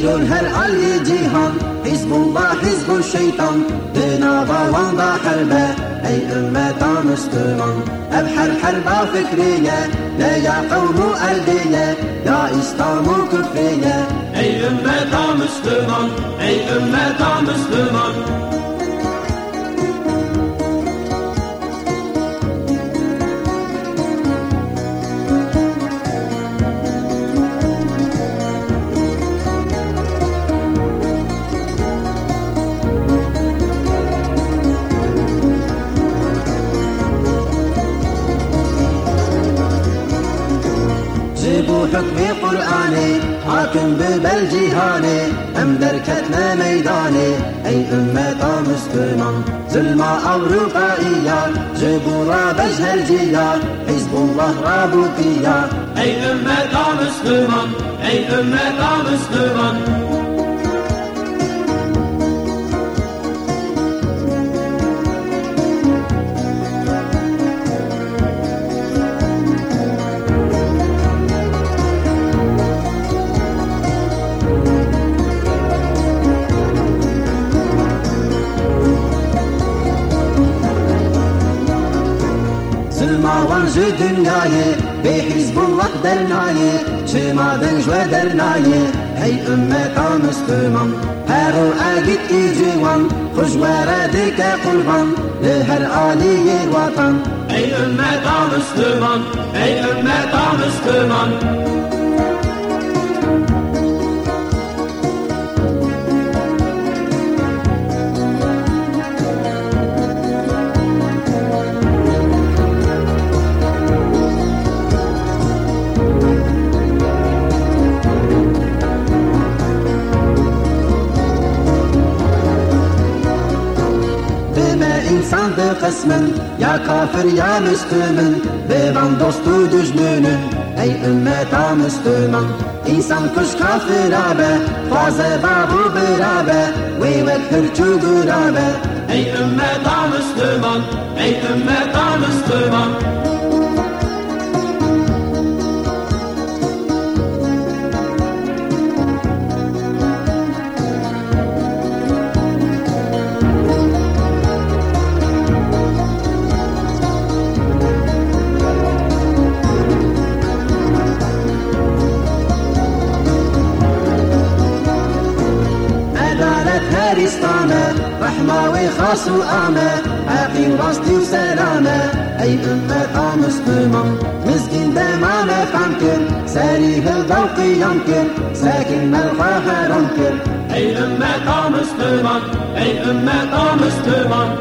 بیرون هر علی جیهان حزب الله حزب Dina davanda harbe ey ümmeta Müslüman Ev her herba fikriye Ne ya kavmu erdiye Ya İslam'u küfriye Ey ümmeta Müslüman Ey ümmeta Müslüman حكمي قرآني حاكم ببل جهاني أم دركتنا ميداني أي أمة مسلمة زلمة أو رقائية جيبوا راب الجيا حزب الله رابطية. أي أمة مسلمة أي أمة مسلمة آرزو دنیای به حزب الله در نایه چه مادن جو در نایه ای امت مسلمان پرو اگید ای جوان خوش ورده که قربان به هر عالی وطن ای امت مسلمان ای امت مسلمان insandı kısmen. Ya kafir ya Müslüman. Bevan dostu düşmünün Ey ümmeta Müslüman. İnsan kuş kafir abe Faze babu berabe Ve vekir çugurabe Ey ümmeta Müslüman. Ey ümmeta Müslüman هرستانه رحمة وخاص وآمة عاقي وراستي وسلامة. أي أمة مسلمة. مسكين دايما فانكر ساري هالذوق ينكر ساكن ملقاها رنكر أي أمة مسلمة. أي أمة مسلمة.